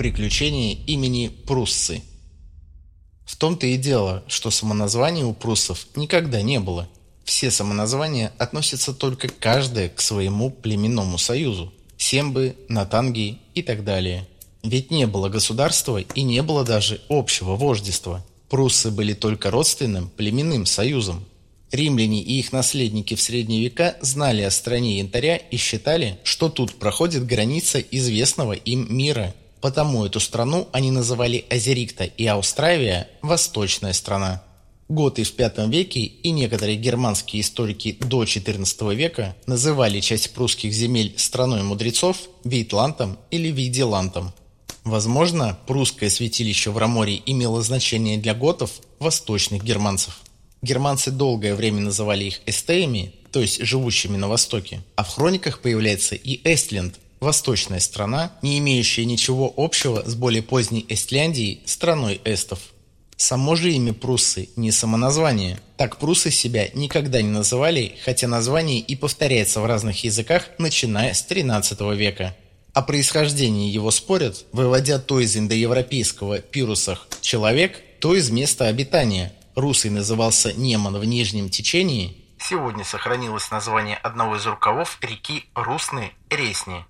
приключения имени Пруссы. В том-то и дело, что самоназваний у пруссов никогда не было. Все самоназвания относятся только каждое к своему племенному союзу. Сембы, Натанги и так далее. Ведь не было государства и не было даже общего вождества. Пруссы были только родственным племенным союзом. Римляне и их наследники в средние века знали о стране янтаря и считали, что тут проходит граница известного им мира. Потому эту страну они называли Азерикта и Аустравия – «восточная страна». Готы в V веке и некоторые германские историки до XIV века называли часть прусских земель страной мудрецов, Вейтландом или Вейделандом. Возможно, прусское святилище в Раморе имело значение для готов, восточных германцев. Германцы долгое время называли их эстеями, то есть живущими на востоке, а в хрониках появляется и Эстленд, восточная страна, не имеющая ничего общего с более поздней Эстляндией, страной эстов. Само же имя Пруссы не самоназвание. Так пруссы себя никогда не называли, хотя название и повторяется в разных языках, начиная с XIII века. О происхождении его спорят, выводя то из индоевропейского «пирусах» – «человек», то из места обитания – Русый назывался Неман в нижнем течении, сегодня сохранилось название одного из рукавов реки Русны Ресни.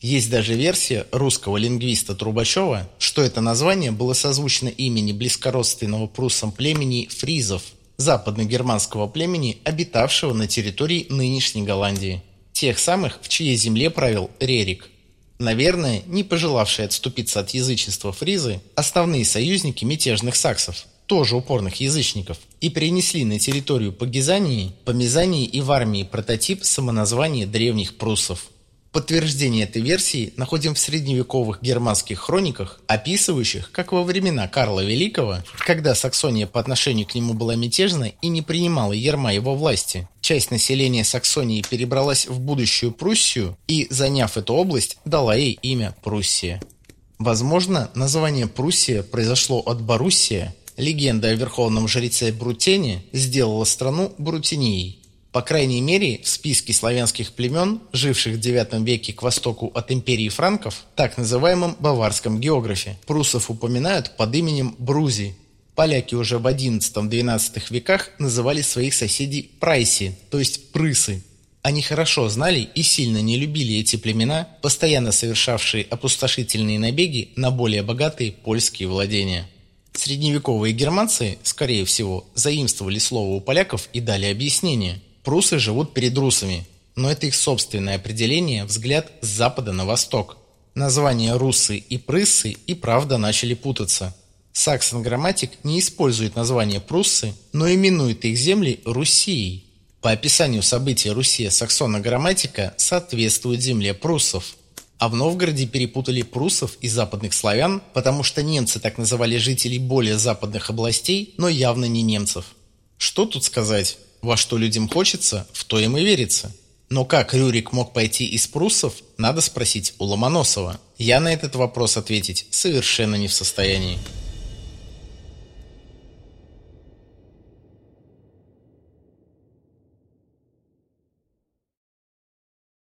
Есть даже версия русского лингвиста Трубачева, что это название было созвучно имени близкородственного пруссам племени фризов, западно-германского племени, обитавшего на территории нынешней Голландии. Тех самых, в чьей земле правил Рерик. Наверное, не пожелавшие отступиться от язычества фризы, основные союзники мятежных саксов – тоже упорных язычников, и перенесли на территорию Пагизании, Помезании и в армии прототип самоназвания древних пруссов. Подтверждение этой версии находим в средневековых германских хрониках, описывающих, как во времена Карла Великого, когда Саксония по отношению к нему была мятежна и не принимала ерма его власти, часть населения Саксонии перебралась в будущую Пруссию и, заняв эту область, дала ей имя Пруссия. Возможно, название Пруссия произошло от Боруссия, Легенда о верховном жреце Брутене сделала страну Брутинией. По крайней мере, в списке славянских племен, живших в IX веке к востоку от империи франков, так называемом баварском географе, прусов упоминают под именем Брузи. Поляки уже в XI-XII веках называли своих соседей прайси, то есть прысы. Они хорошо знали и сильно не любили эти племена, постоянно совершавшие опустошительные набеги на более богатые польские владения. Средневековые германцы, скорее всего, заимствовали слово у поляков и дали объяснение. Прусы живут перед русами, но это их собственное определение, взгляд с запада на восток. Названия русы и прыссы и правда начали путаться. Саксон-грамматик не использует название пруссы, но именует их земли Руссией. По описанию событий Руси саксона-грамматика соответствует земле пруссов – а в Новгороде перепутали прусов и западных славян, потому что немцы так называли жителей более западных областей, но явно не немцев. Что тут сказать? Во что людям хочется, в то им и верится. Но как Рюрик мог пойти из пруссов, надо спросить у Ломоносова. Я на этот вопрос ответить совершенно не в состоянии.